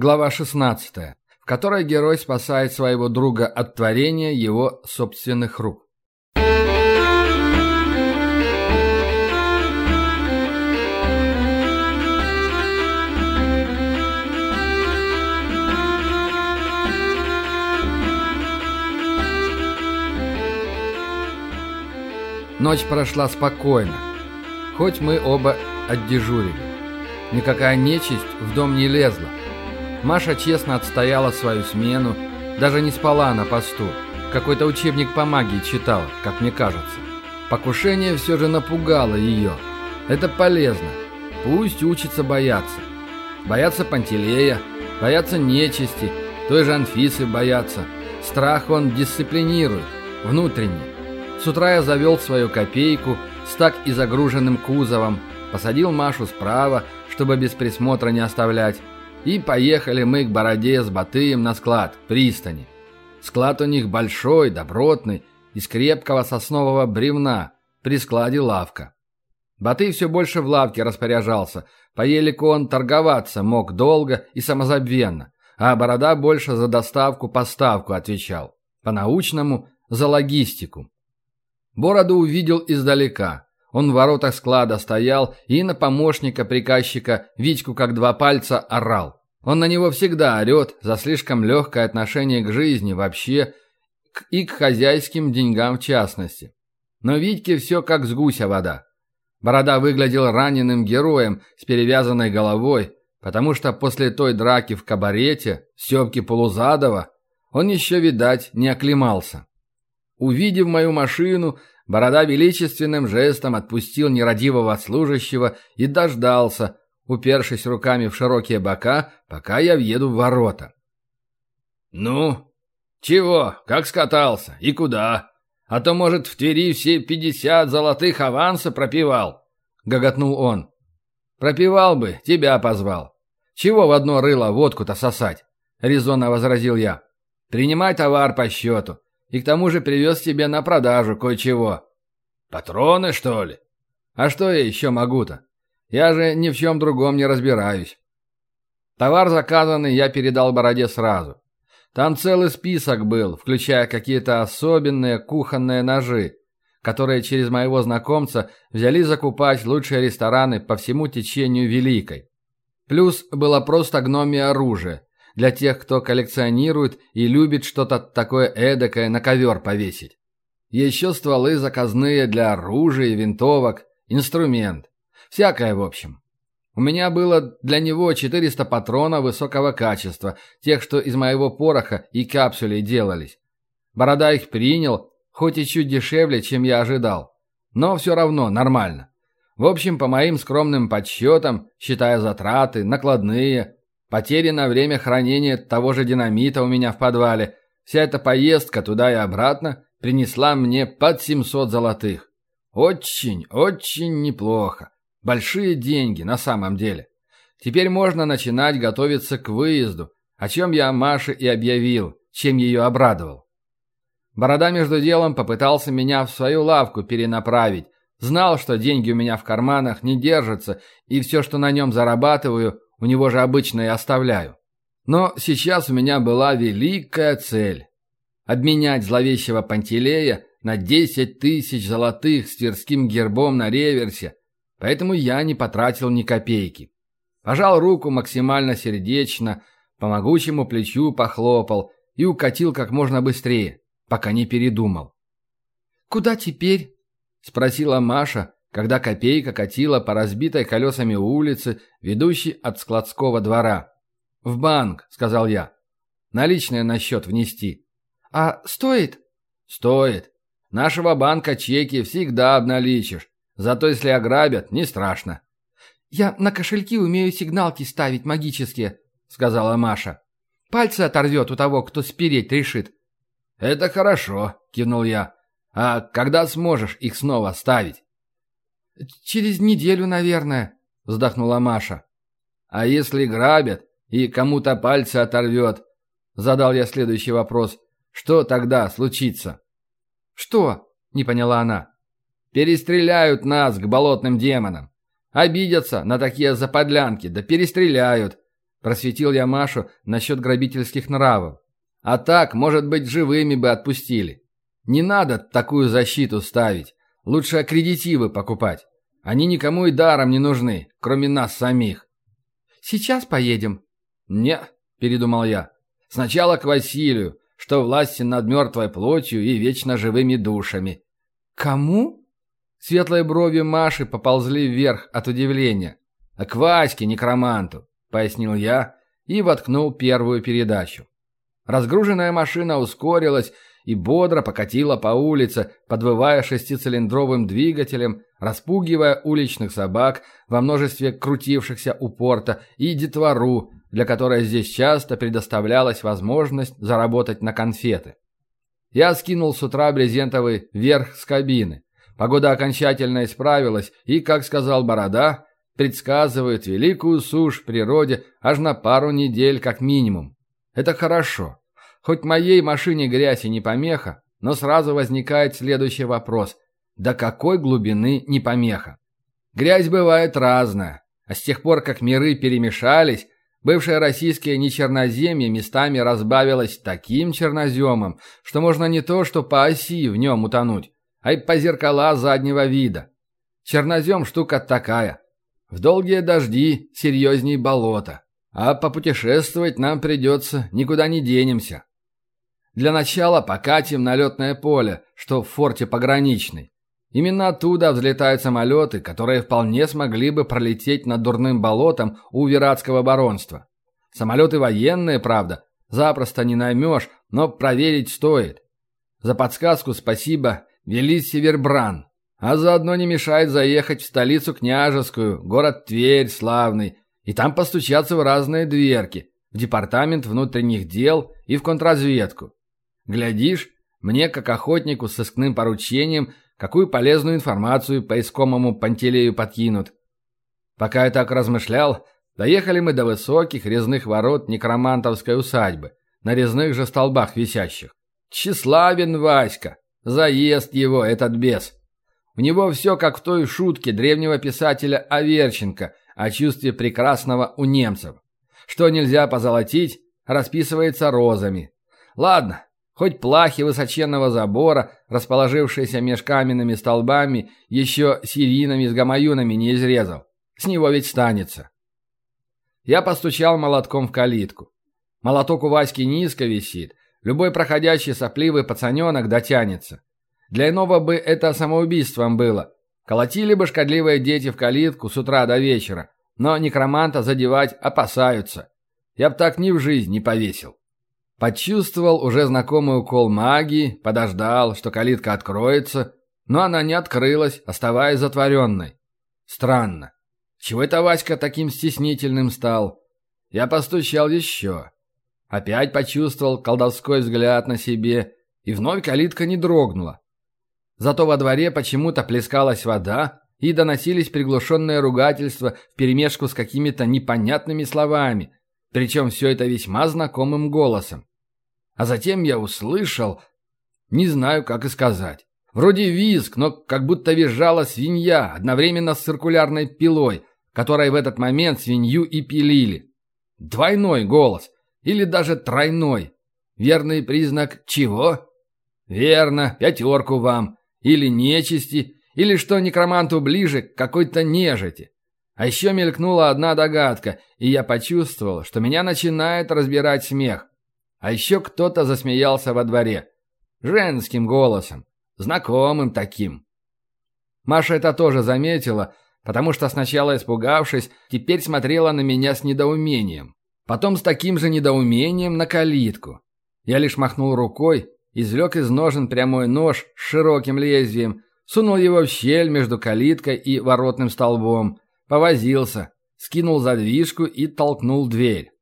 Глава 16, в которой герой спасает своего друга от творения его собственных рук. Ночь прошла спокойно, хоть мы оба отдежурили. Никакая нечисть в дом не лезла. Маша честно отстояла свою смену, даже не спала на посту. Какой-то учебник по магии читала, как мне кажется. Покушение все же напугало ее. Это полезно. Пусть учится бояться. Бояться Пантелея, бояться нечисти, той же Анфисы бояться. Страх он дисциплинирует, внутренне. С утра я завел свою копейку с так и загруженным кузовом, посадил Машу справа, чтобы без присмотра не оставлять, и поехали мы к Бороде с Батыем на склад, пристани. Склад у них большой, добротный, из крепкого соснового бревна, при складе лавка. Батый все больше в лавке распоряжался, по елику он торговаться мог долго и самозабвенно, а Борода больше за доставку-поставку отвечал, по-научному – за логистику. Бороду увидел издалека. Он в воротах склада стоял и на помощника приказчика Витьку как два пальца орал. Он на него всегда орет за слишком легкое отношение к жизни вообще и к хозяйским деньгам в частности. Но Витьке все как с гуся вода. Борода выглядел раненым героем с перевязанной головой, потому что после той драки в кабарете, Степки Полузадова, он еще, видать, не оклемался. Увидев мою машину, Борода величественным жестом отпустил нерадивого служащего и дождался, упершись руками в широкие бока, пока я въеду в ворота. «Ну, чего, как скатался и куда? А то, может, в Твери все пятьдесят золотых аванса пропивал?» — гоготнул он. «Пропивал бы, тебя позвал. Чего в одно рыло водку-то сосать?» — резонно возразил я. «Принимай товар по счету. И к тому же привез тебе на продажу кое-чего. Патроны, что ли? А что я еще могу-то? Я же ни в чем другом не разбираюсь. Товар заказанный я передал Бороде сразу. Там целый список был, включая какие-то особенные кухонные ножи, которые через моего знакомца взяли закупать лучшие рестораны по всему течению Великой. Плюс было просто гномие оружие, для тех, кто коллекционирует и любит что-то такое эдакое на ковер повесить. Еще стволы заказные для оружия и винтовок, инструмент. Всякое в общем. У меня было для него 400 патронов высокого качества, тех, что из моего пороха и капсулей делались. Борода их принял, хоть и чуть дешевле, чем я ожидал. Но все равно нормально. В общем, по моим скромным подсчетам, считая затраты, накладные, Потери на время хранения того же динамита у меня в подвале. Вся эта поездка туда и обратно принесла мне под 700 золотых. Очень, очень неплохо. Большие деньги на самом деле. Теперь можно начинать готовиться к выезду, о чем я Маше и объявил, чем ее обрадовал. Борода между делом попытался меня в свою лавку перенаправить. Знал, что деньги у меня в карманах не держатся, и все, что на нем зарабатываю, у него же обычно и оставляю. Но сейчас у меня была великая цель – обменять зловещего Пантелея на 10 тысяч золотых с тверским гербом на реверсе, поэтому я не потратил ни копейки. Пожал руку максимально сердечно, по могучему плечу похлопал и укатил как можно быстрее, пока не передумал. «Куда теперь?» – спросила Маша, когда копейка катила по разбитой колесами улице, ведущей от складского двора. «В банк», — сказал я. «Наличные на счет внести». «А стоит?» «Стоит. Нашего банка чеки всегда обналичишь. Зато если ограбят, не страшно». «Я на кошельки умею сигналки ставить магические», — сказала Маша. «Пальцы оторвет у того, кто спереть решит». «Это хорошо», — кивнул я. «А когда сможешь их снова ставить?» «Через неделю, наверное», — вздохнула Маша. «А если грабят и кому-то пальцы оторвет?» Задал я следующий вопрос. «Что тогда случится?» «Что?» — не поняла она. «Перестреляют нас к болотным демонам. Обидятся на такие заподлянки, да перестреляют. Просветил я Машу насчет грабительских нравов. А так, может быть, живыми бы отпустили. Не надо такую защиту ставить. Лучше аккредитивы покупать. Они никому и даром не нужны, кроме нас самих. Сейчас поедем. Не, передумал я. Сначала к Василию, что власти над мертвой плотью и вечно живыми душами. Кому? Светлые брови Маши поползли вверх от удивления. А к Ваське, некроманту, пояснил я и воткнул первую передачу. Разгруженная машина ускорилась и бодро покатила по улице, подвывая шестицилиндровым двигателем, распугивая уличных собак во множестве крутившихся у порта и детвору, для которой здесь часто предоставлялась возможность заработать на конфеты. Я скинул с утра брезентовый верх с кабины. Погода окончательно исправилась, и, как сказал Борода, предсказывает великую сушь в природе аж на пару недель как минимум. Это хорошо. Хоть моей машине грязь и не помеха, но сразу возникает следующий вопрос. До какой глубины не помеха? Грязь бывает разная, а с тех пор, как миры перемешались, бывшее российское нечерноземье местами разбавилось таким черноземом, что можно не то что по оси в нем утонуть, а и по зеркала заднего вида. Чернозем штука такая. В долгие дожди серьезней болота. А попутешествовать нам придется, никуда не денемся. Для начала покатим на летное поле, что в форте пограничный. Именно оттуда взлетают самолеты, которые вполне смогли бы пролететь над дурным болотом у Виратского баронства. Самолеты военные, правда, запросто не наймешь, но проверить стоит. За подсказку спасибо, вели Севербран. А заодно не мешает заехать в столицу княжескую, город Тверь славный, и там постучаться в разные дверки, в департамент внутренних дел и в контрразведку. Глядишь, мне, как охотнику с сыскным поручением, какую полезную информацию по искомому Пантелею подкинут. Пока я так размышлял, доехали мы до высоких резных ворот некромантовской усадьбы, на резных же столбах висящих. Тщеславен Васька, заест его этот бес. У него все как в той шутке древнего писателя Аверченко о чувстве прекрасного у немцев. Что нельзя позолотить, расписывается розами. Ладно, Хоть плахи высоченного забора, расположившиеся меж каменными столбами, еще сиринами с гамаюнами не изрезал. С него ведь станется. Я постучал молотком в калитку. Молоток у Васьки низко висит. Любой проходящий сопливый пацаненок дотянется. Для иного бы это самоубийством было. Колотили бы шкодливые дети в калитку с утра до вечера. Но некроманта задевать опасаются. Я б так ни в жизнь не повесил. Почувствовал уже знакомый укол магии, подождал, что калитка откроется, но она не открылась, оставаясь затворенной. Странно. Чего это Васька таким стеснительным стал? Я постучал еще. Опять почувствовал колдовской взгляд на себе, и вновь калитка не дрогнула. Зато во дворе почему-то плескалась вода, и доносились приглушенные ругательства вперемешку с какими-то непонятными словами, причем все это весьма знакомым голосом. А затем я услышал... Не знаю, как и сказать. Вроде визг, но как будто визжала свинья, одновременно с циркулярной пилой, которой в этот момент свинью и пилили. Двойной голос. Или даже тройной. Верный признак чего? Верно, пятерку вам. Или нечисти, или что некроманту ближе к какой-то нежити. А еще мелькнула одна догадка, и я почувствовал, что меня начинает разбирать смех. А еще кто-то засмеялся во дворе. Женским голосом. Знакомым таким. Маша это тоже заметила, потому что сначала испугавшись, теперь смотрела на меня с недоумением. Потом с таким же недоумением на калитку. Я лишь махнул рукой, извлек из ножен прямой нож с широким лезвием, сунул его в щель между калиткой и воротным столбом, повозился, скинул задвижку и толкнул дверь.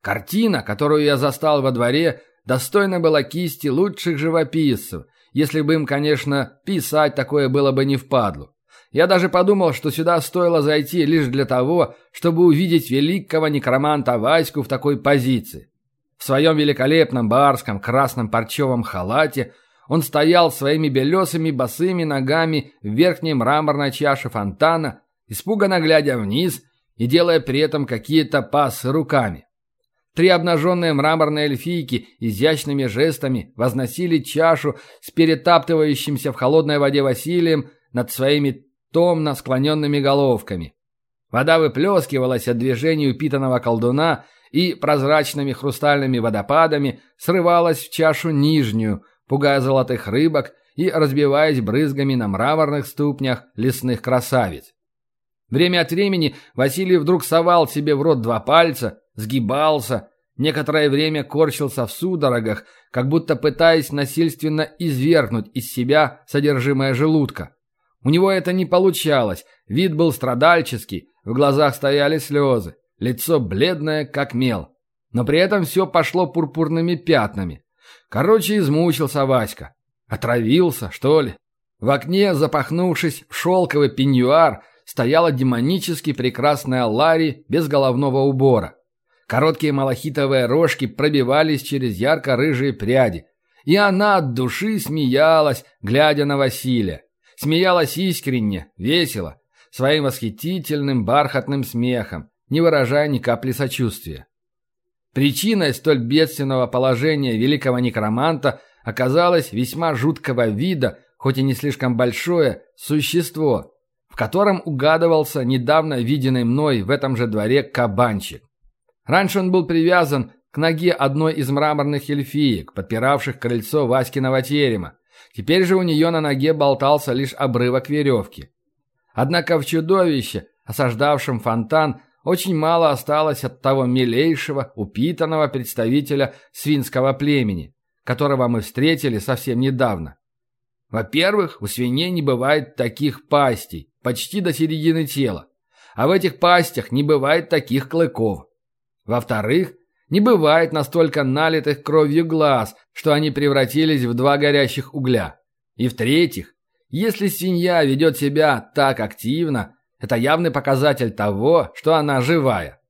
Картина, которую я застал во дворе, достойна была кисти лучших живописцев, если бы им, конечно, писать такое было бы не впадлу. Я даже подумал, что сюда стоило зайти лишь для того, чтобы увидеть великого некроманта Ваську в такой позиции. В своем великолепном барском красном парчевом халате он стоял своими белесыми босыми ногами в верхней мраморной чаше фонтана, испуганно глядя вниз и делая при этом какие-то пасы руками. Три обнаженные мраморные эльфийки изящными жестами возносили чашу с перетаптывающимся в холодной воде Василием над своими томно склоненными головками. Вода выплескивалась от движения упитанного колдуна и прозрачными хрустальными водопадами срывалась в чашу нижнюю, пугая золотых рыбок и разбиваясь брызгами на мраморных ступнях лесных красавиц. Время от времени Василий вдруг совал себе в рот два пальца, сгибался, некоторое время корчился в судорогах, как будто пытаясь насильственно извергнуть из себя содержимое желудка. У него это не получалось, вид был страдальческий, в глазах стояли слезы, лицо бледное, как мел. Но при этом все пошло пурпурными пятнами. Короче, измучился Васька. Отравился, что ли? В окне, запахнувшись в шелковый пеньюар, стояла демонически прекрасная Ларри без головного убора. Короткие малахитовые рожки пробивались через ярко-рыжие пряди. И она от души смеялась, глядя на Василия. Смеялась искренне, весело, своим восхитительным бархатным смехом, не выражая ни капли сочувствия. Причиной столь бедственного положения великого некроманта оказалось весьма жуткого вида, хоть и не слишком большое, существо, в котором угадывался недавно виденный мной в этом же дворе кабанчик. Раньше он был привязан к ноге одной из мраморных эльфиек, подпиравших крыльцо Васькиного терема. Теперь же у нее на ноге болтался лишь обрывок веревки. Однако в чудовище, осаждавшем фонтан, очень мало осталось от того милейшего, упитанного представителя свинского племени, которого мы встретили совсем недавно. Во-первых, у свиней не бывает таких пастей, почти до середины тела, а в этих пастях не бывает таких клыков. Во-вторых, не бывает настолько налитых кровью глаз, что они превратились в два горящих угля. И в-третьих, если свинья ведет себя так активно, это явный показатель того, что она живая.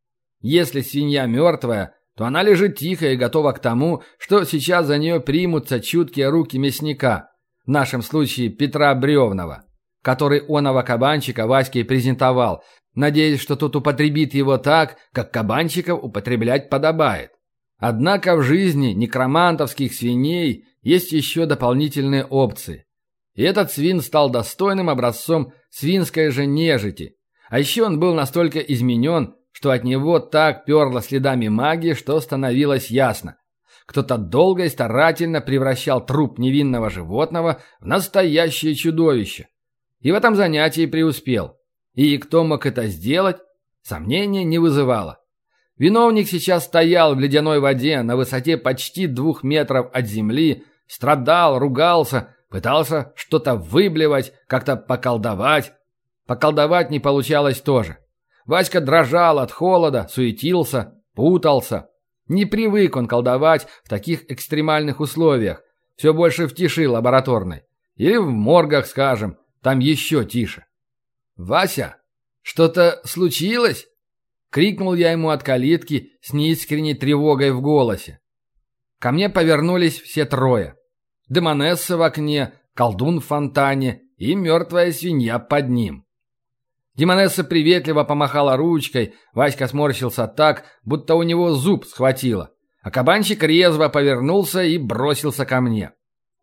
Если свинья мертвая, то она лежит тихо и готова к тому, что сейчас за нее примутся чуткие руки мясника, в нашем случае Петра Бревнова, который оного кабанчика Ваське презентовал, надеясь, что тот употребит его так, как кабанчиков употреблять подобает. Однако в жизни некромантовских свиней есть еще дополнительные опции. И этот свин стал достойным образцом свинской же нежити. А еще он был настолько изменен, что от него так перло следами магии, что становилось ясно. Кто-то долго и старательно превращал труп невинного животного в настоящее чудовище. И в этом занятии преуспел. И кто мог это сделать, сомнения не вызывало. Виновник сейчас стоял в ледяной воде на высоте почти двух метров от земли, страдал, ругался, пытался что-то выблевать, как-то поколдовать. Поколдовать не получалось тоже. Васька дрожал от холода, суетился, путался. Не привык он колдовать в таких экстремальных условиях, все больше в тиши лабораторной. Или в моргах, скажем, там еще тише. «Вася, что-то случилось?» Крикнул я ему от калитки с неискренней тревогой в голосе. Ко мне повернулись все трое. Демонесса в окне, колдун в фонтане и мертвая свинья под ним. Демонесса приветливо помахала ручкой, Васька сморщился так, будто у него зуб схватило. А кабанчик резво повернулся и бросился ко мне.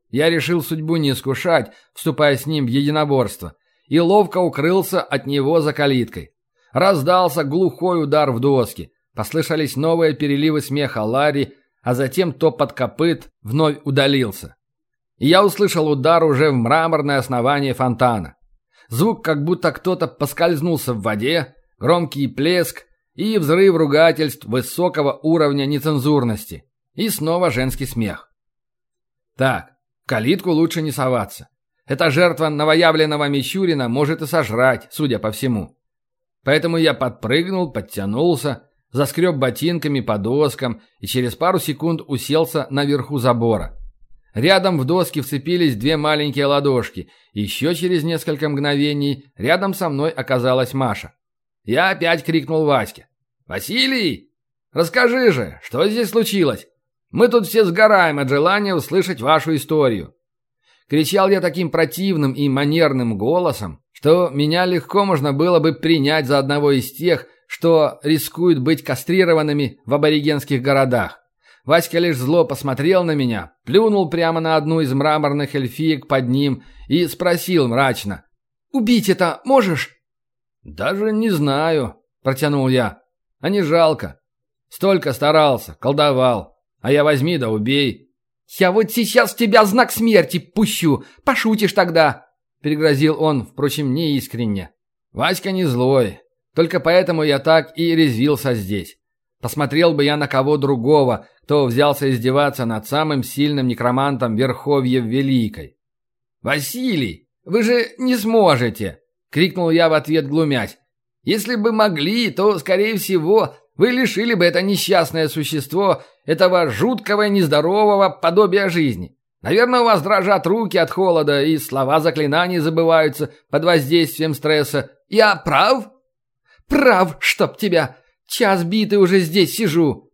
Я решил судьбу не искушать, вступая с ним в единоборство, и ловко укрылся от него за калиткой. Раздался глухой удар в доски. Послышались новые переливы смеха Ларри, а затем топот копыт вновь удалился. И я услышал удар уже в мраморное основание фонтана. Звук, как будто кто-то поскользнулся в воде, громкий плеск и взрыв ругательств высокого уровня нецензурности. И снова женский смех. Так, калитку лучше не соваться. Эта жертва новоявленного Мичурина может и сожрать, судя по всему. Поэтому я подпрыгнул, подтянулся, заскреб ботинками по доскам и через пару секунд уселся наверху забора. Рядом в доски вцепились две маленькие ладошки. Еще через несколько мгновений рядом со мной оказалась Маша. Я опять крикнул Ваське. «Василий! Расскажи же, что здесь случилось? Мы тут все сгораем от желания услышать вашу историю». Кричал я таким противным и манерным голосом, что меня легко можно было бы принять за одного из тех, что рискуют быть кастрированными в аборигенских городах. Васька лишь зло посмотрел на меня, плюнул прямо на одну из мраморных эльфиек под ним и спросил мрачно. «Убить это можешь?» «Даже не знаю», — протянул я. «А не жалко. Столько старался, колдовал. А я возьми да убей». «Я вот сейчас тебя знак смерти пущу. Пошутишь тогда», — перегрозил он, впрочем, неискренне. «Васька не злой. Только поэтому я так и резвился здесь. Посмотрел бы я на кого другого, кто взялся издеваться над самым сильным некромантом Верховьев Великой. «Василий, вы же не сможете!» — крикнул я в ответ глумясь. «Если бы могли, то, скорее всего, вы лишили бы это несчастное существо этого жуткого нездорового подобия жизни. Наверное, у вас дрожат руки от холода, и слова заклинаний забываются под воздействием стресса. Я прав?» «Прав, чтоб тебя! Час битый уже здесь сижу!»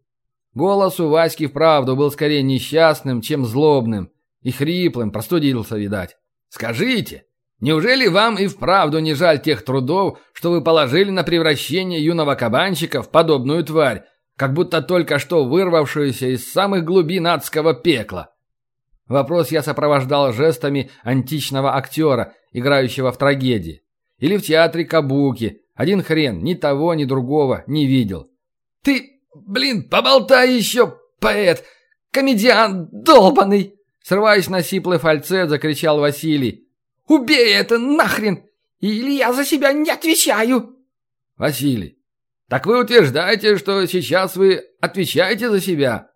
Голос у Васьки вправду был скорее несчастным, чем злобным. И хриплым, простудился, видать. «Скажите, неужели вам и вправду не жаль тех трудов, что вы положили на превращение юного кабанчика в подобную тварь, как будто только что вырвавшуюся из самых глубин адского пекла?» Вопрос я сопровождал жестами античного актера, играющего в трагедии. Или в театре Кабуки. Один хрен ни того, ни другого не видел. «Ты Блин, поболтай еще, поэт! Комедиан долбанный!» Срываясь на сиплый фальцет, закричал Василий. «Убей это нахрен! Или я за себя не отвечаю!» «Василий, так вы утверждаете, что сейчас вы отвечаете за себя?»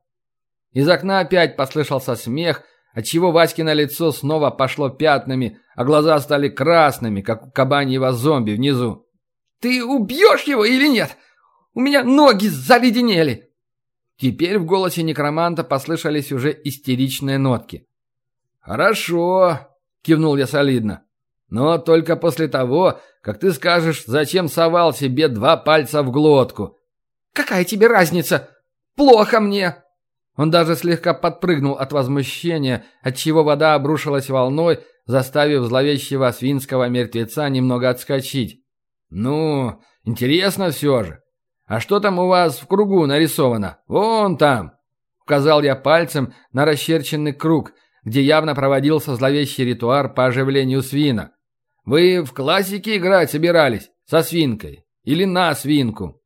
Из окна опять послышался смех, отчего Васькино лицо снова пошло пятнами, а глаза стали красными, как у кабаньего зомби внизу. «Ты убьешь его или нет? У меня ноги заледенели!» Теперь в голосе некроманта послышались уже истеричные нотки. «Хорошо», — кивнул я солидно. «Но только после того, как ты скажешь, зачем совал себе два пальца в глотку». «Какая тебе разница? Плохо мне!» Он даже слегка подпрыгнул от возмущения, отчего вода обрушилась волной, заставив зловещего свинского мертвеца немного отскочить. «Ну, интересно все же. «А что там у вас в кругу нарисовано? Вон там!» Указал я пальцем на расчерченный круг, где явно проводился зловещий ритуар по оживлению свина. «Вы в классике играть собирались? Со свинкой? Или на свинку?»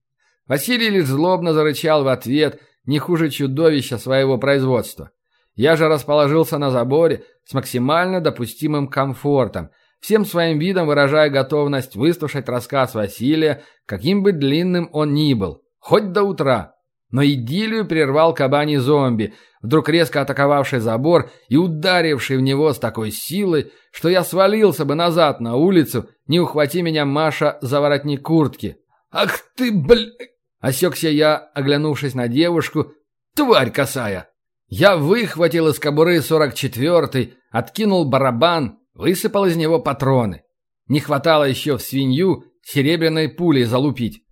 Василий лишь злобно зарычал в ответ, не хуже чудовища своего производства. Я же расположился на заборе с максимально допустимым комфортом – всем своим видом выражая готовность выслушать рассказ Василия, каким бы длинным он ни был, хоть до утра. Но идиллию прервал кабаний зомби, вдруг резко атаковавший забор и ударивший в него с такой силой, что я свалился бы назад на улицу, не ухвати меня Маша за воротник куртки. «Ах ты, бля...» Осекся я, оглянувшись на девушку. «Тварь косая!» Я выхватил из кобуры сорок четвертый, откинул барабан, Высыпал из него патроны. Не хватало еще в свинью серебряной пулей залупить.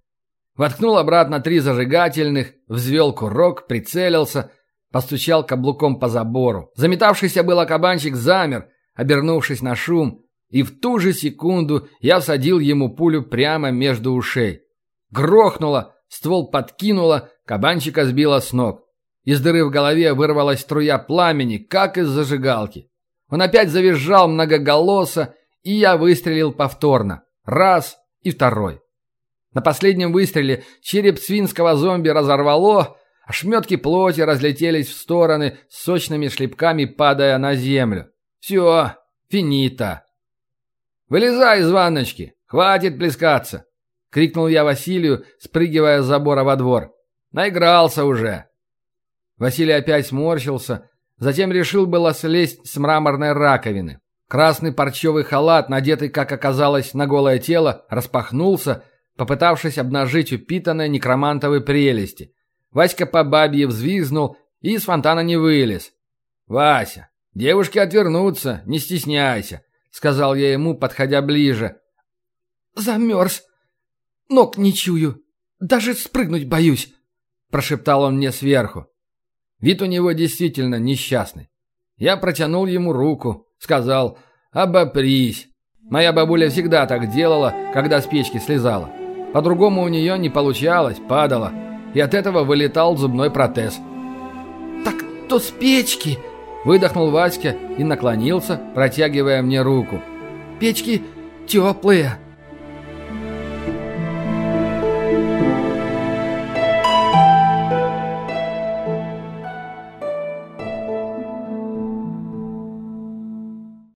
Воткнул обратно три зажигательных, взвел курок, прицелился, постучал каблуком по забору. Заметавшийся было кабанчик замер, обернувшись на шум, и в ту же секунду я всадил ему пулю прямо между ушей. Грохнуло, ствол подкинуло, кабанчика сбило с ног. Из дыры в голове вырвалась струя пламени, как из зажигалки. Он опять завизжал многоголосо, и я выстрелил повторно. Раз и второй. На последнем выстреле череп свинского зомби разорвало, ошметки плоти разлетелись в стороны сочными шлепками, падая на землю. Все, финита. «Вылезай из ванночки! Хватит плескаться!» — крикнул я Василию, спрыгивая с забора во двор. «Наигрался уже!» Василий опять сморщился, Затем решил было слезть с мраморной раковины. Красный парчевый халат, надетый, как оказалось, на голое тело, распахнулся, попытавшись обнажить упитанные некромантовые прелести. Васька по бабье взвизгнул и из фонтана не вылез. «Вася, девушки отвернутся, не стесняйся», — сказал я ему, подходя ближе. «Замерз. Ног не чую. Даже спрыгнуть боюсь», — прошептал он мне сверху. Вид у него действительно несчастный. Я протянул ему руку, сказал «Обопрись». Моя бабуля всегда так делала, когда с печки слезала. По-другому у нее не получалось, падала. И от этого вылетал зубной протез. «Так то с печки!» Выдохнул Васька и наклонился, протягивая мне руку. «Печки теплые!»